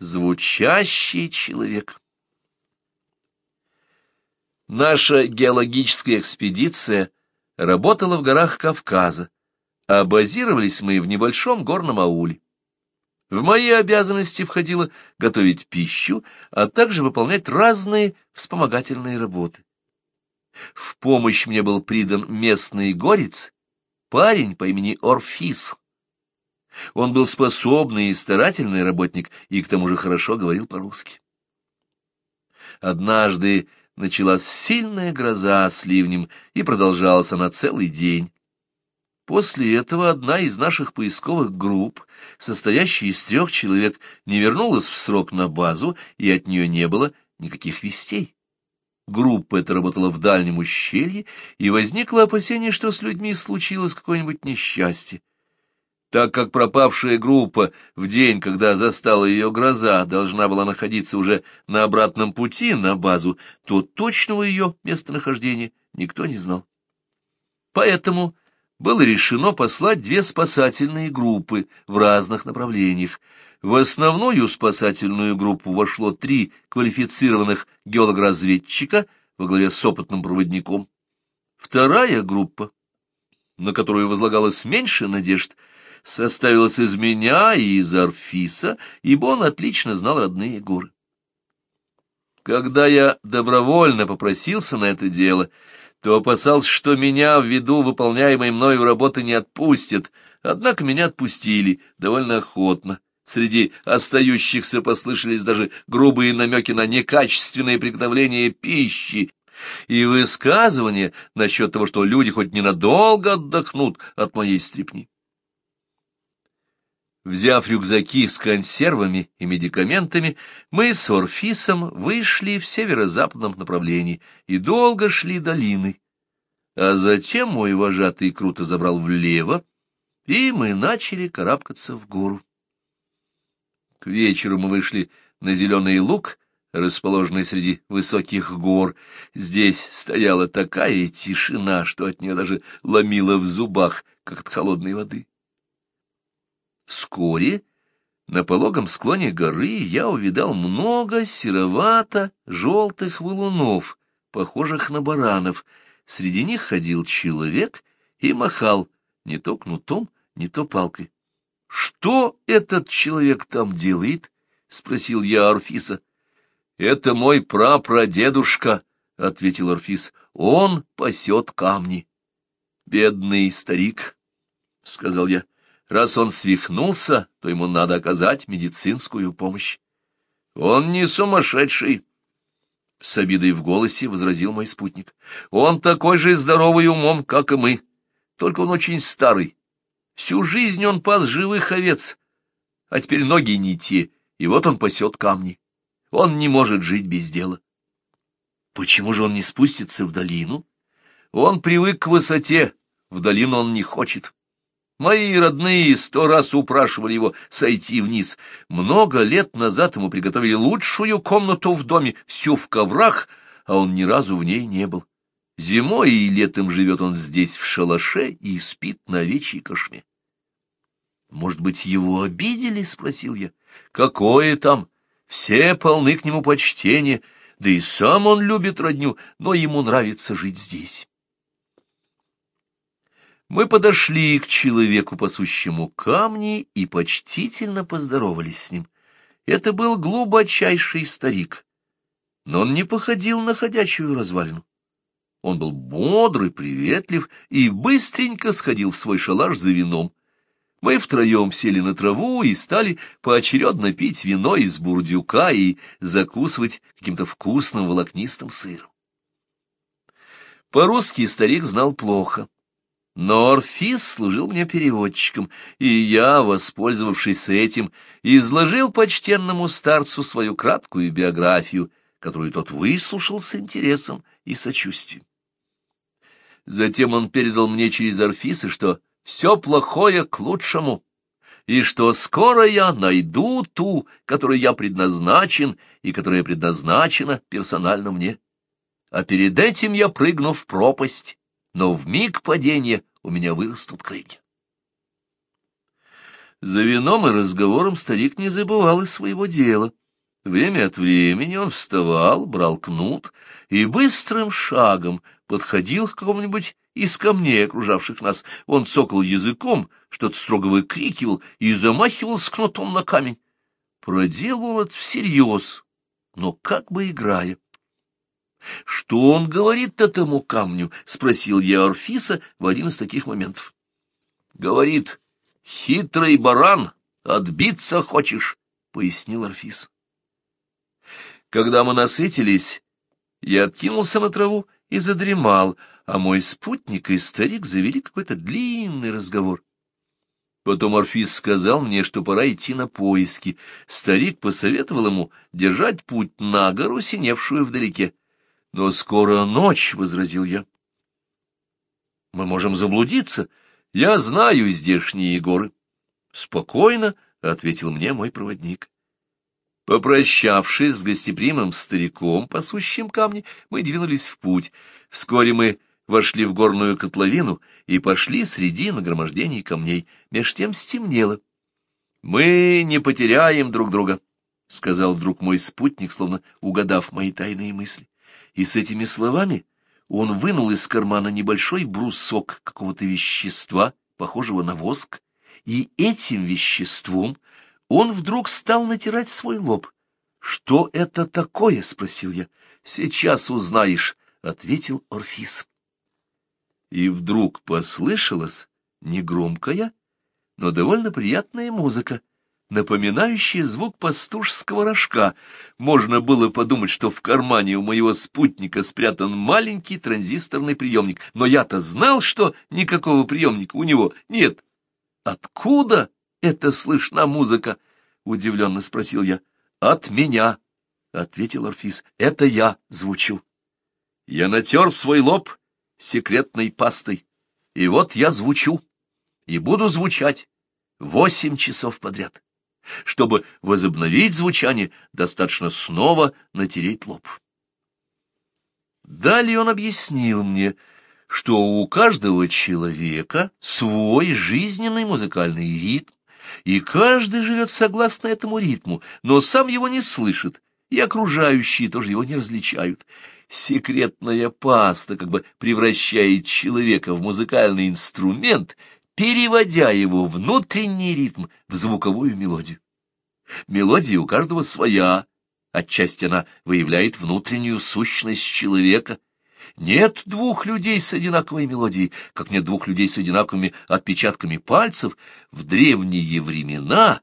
Звучащий человек. Наша геологическая экспедиция работала в горах Кавказа, а базировались мы в небольшом горном ауле. В мои обязанности входило готовить пищу, а также выполнять разные вспомогательные работы. В помощь мне был придан местный горец, парень по имени Орфис. Он был способный и старательный работник, и к тому же хорошо говорил по-русски. Однажды началась сильная гроза с ливнем, и продолжалась она целый день. После этого одна из наших поисковых групп, состоящая из трех человек, не вернулась в срок на базу, и от нее не было никаких вестей. Группа эта работала в дальнем ущелье, и возникло опасение, что с людьми случилось какое-нибудь несчастье. Так как пропавшая группа в день, когда застала ее гроза, должна была находиться уже на обратном пути на базу, то точного ее местонахождения никто не знал. Поэтому было решено послать две спасательные группы в разных направлениях. В основную спасательную группу вошло три квалифицированных геолог-разведчика во главе с опытным проводником. Вторая группа, на которую возлагалось меньше надежд, — составилась из меня и из Арфиса, ибо он отлично знал родные горы. Когда я добровольно попросился на это дело, то опасался, что меня ввиду выполняемой мною работы не отпустят, однако меня отпустили довольно охотно. Среди остающихся послышались даже грубые намеки на некачественное приготовление пищи и высказывания насчет того, что люди хоть ненадолго отдохнут от моей стрипни. Взяв рюкзаки с консервами и медикаментами, мы с Орфисом вышли в северо-западном направлении и долго шли долины. А затем мой вожатый круто забрал влево, и мы начали карабкаться в гору. К вечеру мы вышли на зеленый луг, расположенный среди высоких гор. Здесь стояла такая тишина, что от нее даже ломило в зубах, как от холодной воды. Вскоре на пологом склоне горы я увидал много серовато-желтых валунов, похожих на баранов. Среди них ходил человек и махал не то кнутом, не то палкой. — Что этот человек там делает? — спросил я Орфиса. — Это мой прапрадедушка, — ответил Орфис. — Он пасет камни. — Бедный старик, — сказал я. Раз он свихнулся, то ему надо оказать медицинскую помощь. Он не сумасшедший, — с обидой в голосе возразил мой спутник. Он такой же здоровый умом, как и мы, только он очень старый. Всю жизнь он пас живых овец, а теперь ноги не те, и вот он пасет камни. Он не может жить без дела. Почему же он не спустится в долину? Он привык к высоте, в долину он не хочет. Мои родные сто раз упрашивали его сойти вниз. Много лет назад ему приготовили лучшую комнату в доме, всю в коврах, а он ни разу в ней не был. Зимой и летом живет он здесь в шалаше и спит на овечьей кошме. «Может быть, его обидели?» — спросил я. «Какое там? Все полны к нему почтения, да и сам он любит родню, но ему нравится жить здесь». Мы подошли к человеку, пасущему камни, и почтительно поздоровались с ним. Это был глубочайший старик, но он не походил на ходячую развалину. Он был бодрый, приветлив и быстренько сходил в свой шалаш за вином. Мы втроем сели на траву и стали поочередно пить вино из бурдюка и закусывать каким-то вкусным волокнистым сыром. По-русски старик знал плохо. Но Орфис служил мне переводчиком, и я, воспользовавшись этим, изложил почтенному старцу свою краткую биографию, которую тот выслушал с интересом и сочувствием. Затем он передал мне через Орфиса, что все плохое к лучшему, и что скоро я найду ту, которой я предназначен и которая предназначена персонально мне. А перед этим я прыгну в пропасть, но в миг падения у меня вырастут крылья. За вином и разговором старик не забывал и своего дела. Время от времени он вставал, брал кнут и быстрым шагом подходил к какому-нибудь из камней, окружавших нас. Он цокал языком, что-то строго выкрикивал и замахивался кнутом на камень. Проделал он это всерьез, но как бы играя. — Что он говорит этому камню? — спросил я Орфиса в один из таких моментов. — Говорит, хитрый баран, отбиться хочешь, — пояснил Орфис. Когда мы насытились, я откинулся на траву и задремал, а мой спутник и старик завели какой-то длинный разговор. Потом Орфис сказал мне, что пора идти на поиски. Старик посоветовал ему держать путь на гору, синевшую вдалеке. — Но скоро ночь, — возразил я. — Мы можем заблудиться. Я знаю здешние горы. — Спокойно, — ответил мне мой проводник. Попрощавшись с гостеприимным стариком, пасущим камни, мы двинулись в путь. Вскоре мы вошли в горную котловину и пошли среди нагромождений камней. Меж тем стемнело. — Мы не потеряем друг друга, — сказал вдруг мой спутник, словно угадав мои тайные мысли. И с этими словами он вынул из кармана небольшой брусок какого-то вещества, похожего на воск, и этим веществом он вдруг стал натирать свой лоб. «Что это такое?» — спросил я. «Сейчас узнаешь», — ответил Орфис. И вдруг послышалась негромкая, но довольно приятная музыка, напоминающая звук пастушского рожка. Можно было подумать, что в кармане у моего спутника спрятан маленький транзисторный приемник, но я-то знал, что никакого приемника у него нет. Откуда это слышна музыка? — удивленно спросил я. — От меня, — ответил Орфис. — Это я звучу. Я натер свой лоб секретной пастой, и вот я звучу, и буду звучать восемь часов подряд. Чтобы возобновить звучание, достаточно снова натереть лоб. Далее он объяснил мне, что у каждого человека свой жизненный музыкальный ритм, и каждый живет согласно этому ритму, но сам его не слышит, и окружающие тоже его не различают. Секретная паста как бы превращает человека в музыкальный инструмент, переводя его внутренний ритм в звуковую мелодию. Мелодия у каждого своя, отчасти она выявляет внутреннюю сущность человека — нет двух людей с одинаковой мелодией, как нет двух людей с одинаковыми отпечатками пальцев. В древние времена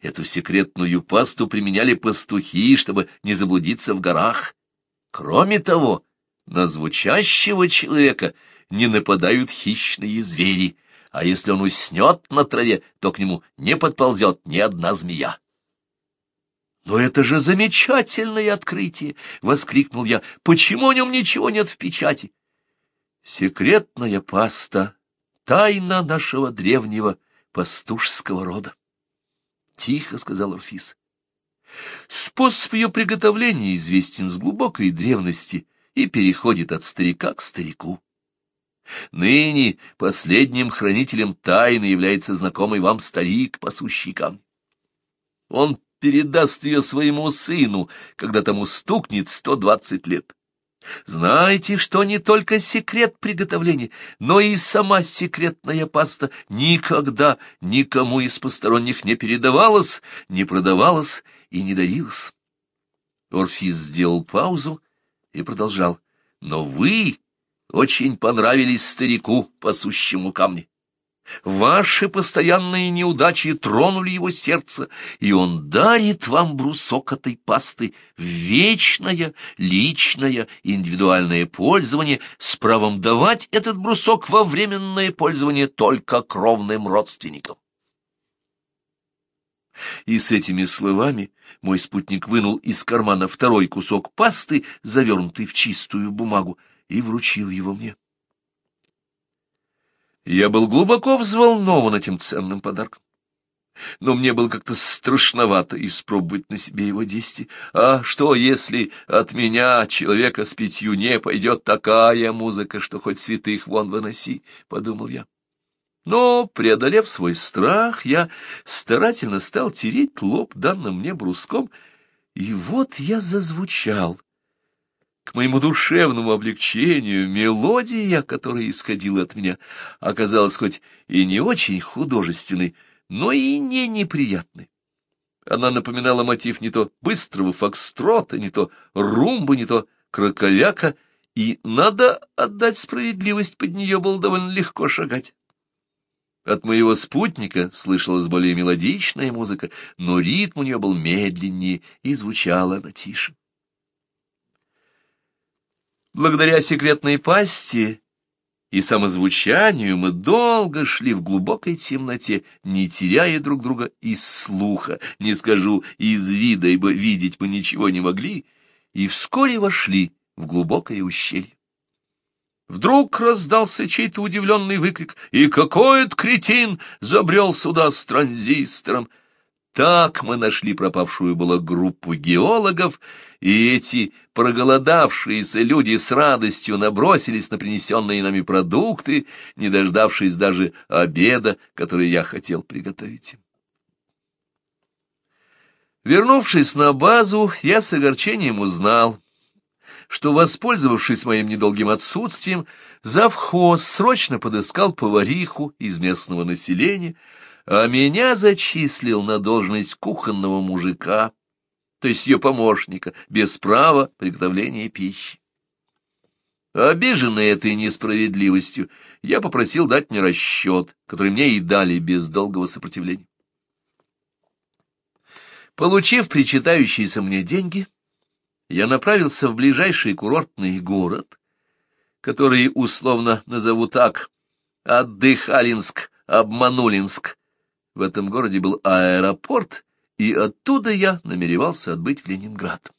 эту секретную пасту применяли пастухи, чтобы не заблудиться в горах. Кроме того, на звучащего человека не нападают хищные звери, а если он уснет на траве, то к нему не подползет ни одна змея. «Но это же замечательное открытие!» — воскликнул я. «Почему о нем ничего нет в печати?» «Секретная паста, тайна нашего древнего пастушского рода», — тихо сказал Орфис. «Способ ее приготовления известен с глубокой древности и переходит от старика к старику. Ныне последним хранителем тайны является знакомый вам старик, пасущий камни. Он передаст ее своему сыну, когда тому стукнет сто двадцать лет. Знаете, что не только секрет приготовления, но и сама секретная паста никогда никому из посторонних не передавалась, не продавалась и не дарилась. Орфис сделал паузу и продолжал. Но вы очень понравились старику, пасущему камни. Ваши постоянные неудачи тронули его сердце, и он дарит вам брусок этой пасты в вечное, личное, индивидуальное пользование с правом давать этот брусок во временное пользование только кровным родственникам. И с этими словами мой спутник вынул из кармана второй кусок пасты, завернутый в чистую бумагу, и вручил его мне. Я был глубоко взволнован этим ценным подарком. Но мне было как-то страшновато испробовать на себе его действие. А что, если от меня, человека с пятью, не пойдет такая музыка, что хоть святых вон выноси, — подумал я. Но, преодолев свой страх, я старательно стал тереть лоб данным мне бруском, и вот я зазвучал. Моему душевному облегчению мелодия, которая исходила от меня, оказалась хоть и не очень художественной, но и не неприятной. Она напоминала мотив не то быстрого фокстрота, не то румба, не то краковяка, и, надо отдать справедливость, под нее было довольно легко шагать. От моего спутника слышалась более мелодичная музыка, но ритм у нее был медленнее, и звучала она тише. Благодаря секретной пасти и самозвучанию мы долго шли в глубокой темноте, не теряя друг друга из слуха, не скажу из вида, ибо видеть мы ничего не могли, и вскоре вошли в глубокое ущелье. Вдруг раздался чей-то удивленный выкрик, и какой-то кретин забрел сюда с транзистором. Так мы нашли пропавшую было группу геологов, и эти проголодавшиеся люди с радостью набросились на принесенные нами продукты, не дождавшись даже обеда, который я хотел приготовить им. Вернувшись на базу, я с огорчением узнал, что, воспользовавшись моим недолгим отсутствием, завхоз срочно подыскал повариху из местного населения, а меня зачислил на должность кухонного мужика, то есть ее помощника, без права приготовления пищи. Обиженный этой несправедливостью, я попросил дать мне расчет, который мне и дали без долгого сопротивления. Получив причитающиеся мне деньги, я направился в ближайший курортный город, который условно назову так Отдыхалинск, Обманулинск. В этом городе был аэропорт, и оттуда я намеревался отбыть в Ленинград.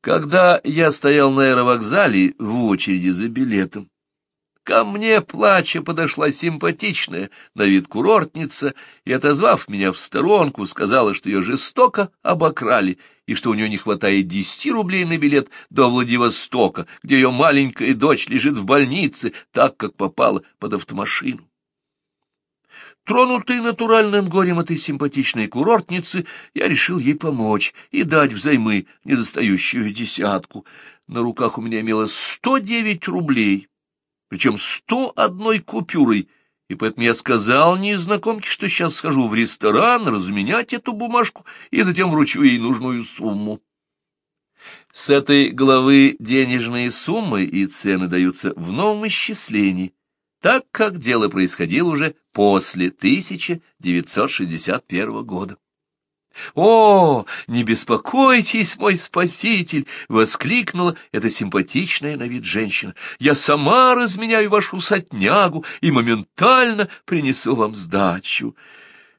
Когда я стоял на аэровокзале в очереди за билетом, Ко мне, плача, подошла симпатичная на вид курортница и, отозвав меня в сторонку, сказала, что ее жестоко обокрали и что у нее не хватает десяти рублей на билет до Владивостока, где ее маленькая дочь лежит в больнице, так как попала под автомашину. Тронутый натуральным горем этой симпатичной курортницы, я решил ей помочь и дать взаймы недостающую десятку. На руках у меня имелось сто девять рублей причем сто одной купюрой, и поэтому я сказал незнакомке, что сейчас схожу в ресторан разменять эту бумажку и затем вручу ей нужную сумму. С этой главы денежные суммы и цены даются в новом исчислении, так как дело происходило уже после 1961 года. «О, не беспокойтесь, мой спаситель!» — воскликнула эта симпатичная на вид женщина. «Я сама разменяю вашу сотнягу и моментально принесу вам сдачу».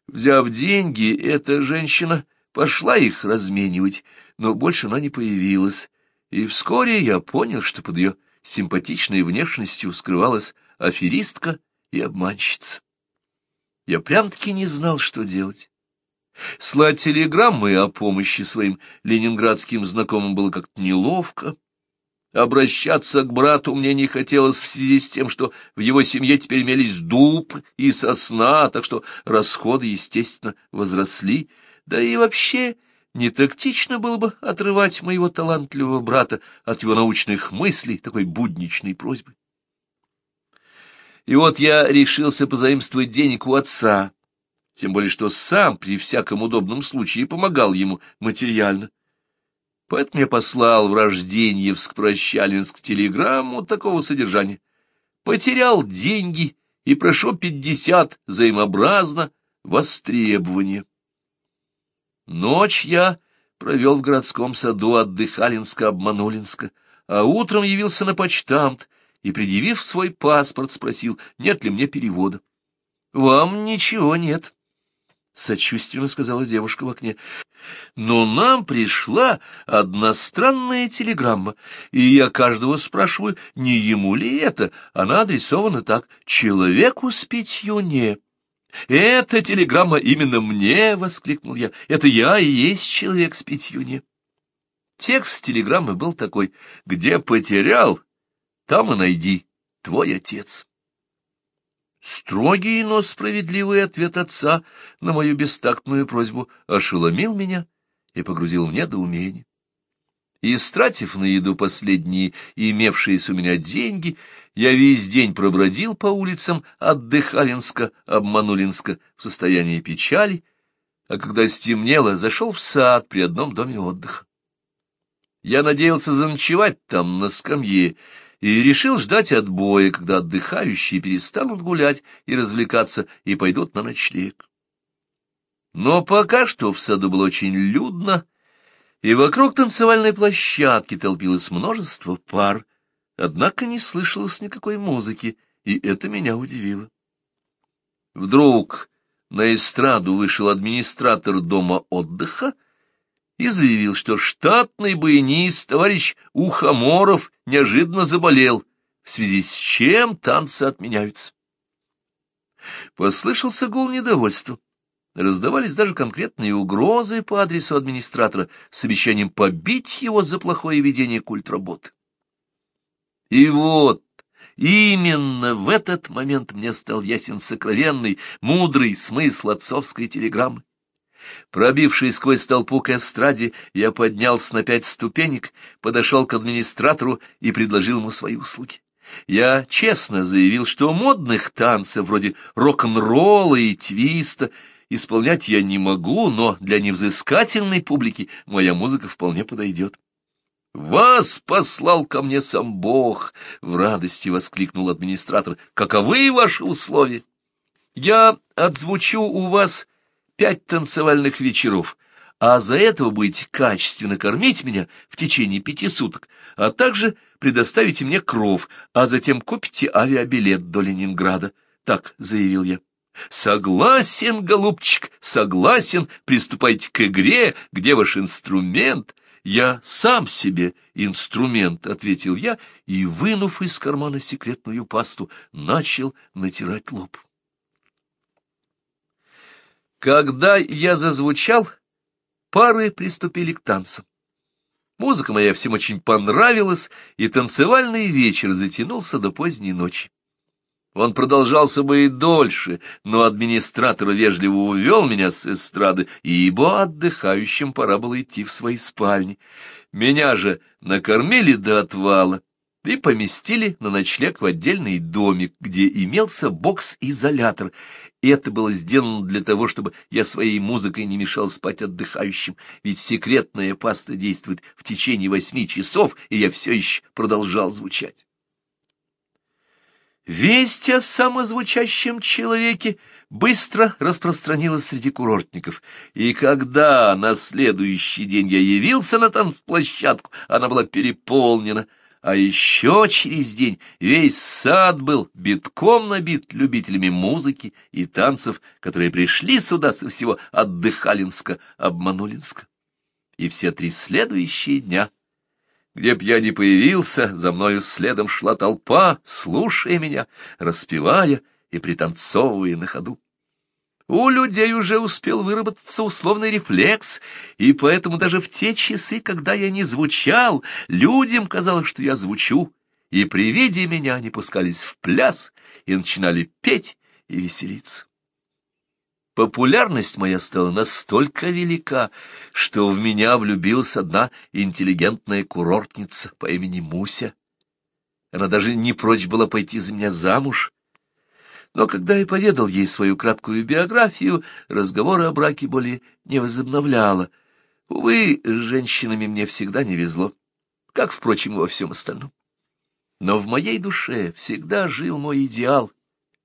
Взяв деньги, эта женщина пошла их разменивать, но больше она не появилась, и вскоре я понял, что под ее симпатичной внешностью скрывалась аферистка и обманщица. Я прям-таки не знал, что делать. Слать телеграммы о помощи своим ленинградским знакомым было как-то неловко. Обращаться к брату мне не хотелось в связи с тем, что в его семье теперь имелись дуб и сосна, так что расходы, естественно, возросли. Да и вообще не тактично было бы отрывать моего талантливого брата от его научных мыслей такой будничной просьбы. И вот я решился позаимствовать денег у отца, тем более что сам при всяком удобном случае помогал ему материально. Поэтому я послал в Рожденьевск-Прощалинск телеграмму такого содержания. Потерял деньги и прошу пятьдесят взаимообразно востребования. Ночь я провел в городском саду от Дыхалинска-Обманулинска, а утром явился на почтамт и, предъявив свой паспорт, спросил, нет ли мне перевода. — Вам ничего нет. — сочувственно сказала девушка в окне. «Но нам пришла одна странная телеграмма, и я каждого спрашиваю, не ему ли это. Она адресована так «Человеку с питью не». «Это телеграмма именно мне!» — воскликнул я. «Это я и есть человек с питью не». Текст телеграммы был такой «Где потерял, там и найди, твой отец». Строгий, но справедливый ответ отца на мою бестактную просьбу ошеломил меня и погрузил в недоумение. Истратив на еду последние имевшиеся у меня деньги, я весь день пробродил по улицам от Дыхалинска, Обманулинска в состоянии печали, а когда стемнело, зашел в сад при одном доме отдыха. Я надеялся заночевать там на скамье и решил ждать отбоя, когда отдыхающие перестанут гулять и развлекаться и пойдут на ночлег. Но пока что в саду было очень людно, и вокруг танцевальной площадки толпилось множество пар, однако не слышалось никакой музыки, и это меня удивило. Вдруг на эстраду вышел администратор дома отдыха и заявил, что штатный баянист товарищ Ухоморов неожиданно заболел, в связи с чем танцы отменяются. Послышался гул недовольства. Раздавались даже конкретные угрозы по адресу администратора с обещанием побить его за плохое ведение культработы. И вот, именно в этот момент мне стал ясен сокровенный, мудрый смысл отцовской телеграммы. Пробившись сквозь толпу к эстраде, я поднялся на пять ступенек, подошел к администратору и предложил ему свои услуги. Я честно заявил, что модных танцев вроде рок-н-ролла и твиста исполнять я не могу, но для невзыскательной публики моя музыка вполне подойдет. «Вас послал ко мне сам Бог!» — в радости воскликнул администратор. «Каковы ваши условия?» «Я отзвучу у вас пять танцевальных вечеров, а за этого будете качественно кормить меня в течение пяти суток, а также предоставите мне кров, а затем купите авиабилет до Ленинграда», — так заявил я. «Согласен, голубчик, согласен, приступайте к игре, где ваш инструмент?» «Я сам себе инструмент», — ответил я, и, вынув из кармана секретную пасту, начал натирать лоб. Когда я зазвучал, пары приступили к танцам. Музыка моя всем очень понравилась, и танцевальный вечер затянулся до поздней ночи. Он продолжался бы и дольше, но администратор вежливо увел меня с эстрады, ибо отдыхающим пора было идти в свои спальни. Меня же накормили до отвала и поместили на ночлег в отдельный домик, где имелся бокс-изолятор. И это было сделано для того, чтобы я своей музыкой не мешал спать отдыхающим, ведь секретная паста действует в течение восьми часов, и я все еще продолжал звучать. Весть о самозвучащем человеке быстро распространилась среди курортников, и когда на следующий день я явился на танцплощадку, она была переполнена, а еще через день весь сад был битком набит любителями музыки и танцев, которые пришли сюда со всего Отдыхалинска, Обманулинска. И все три следующие дня где б я ни появился, за мною следом шла толпа, слушая меня, распевая и пританцовывая на ходу. У людей уже успел выработаться условный рефлекс, и поэтому даже в те часы, когда я не звучал, людям казалось, что я звучу, и при виде меня они пускались в пляс и начинали петь и веселиться. Популярность моя стала настолько велика, что в меня влюбилась одна интеллигентная курортница по имени Муся. Она даже не прочь была пойти за меня замуж. Но когда я поведал ей свою краткую биографию, разговора о браке более не возобновляла. Увы, с женщинами мне всегда не везло, как, впрочем, и во всем остальном. Но в моей душе всегда жил мой идеал.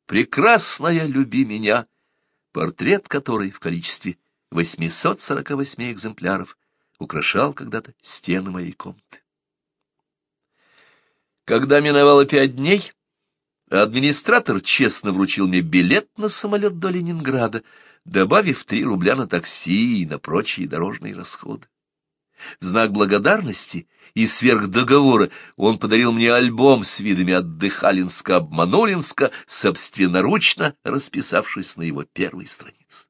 Прекрасная люби меня — портрет которой в количестве 848 экземпляров украшал когда-то стены моей комнаты. Когда миновало пять дней, администратор честно вручил мне билет на самолет до Ленинграда, добавив три рубля на такси и на прочие дорожные расходы. В знак благодарности и сверх договора он подарил мне альбом с видами от Дыхалинска-Обманулинска, собственноручно расписавшись на его первой странице.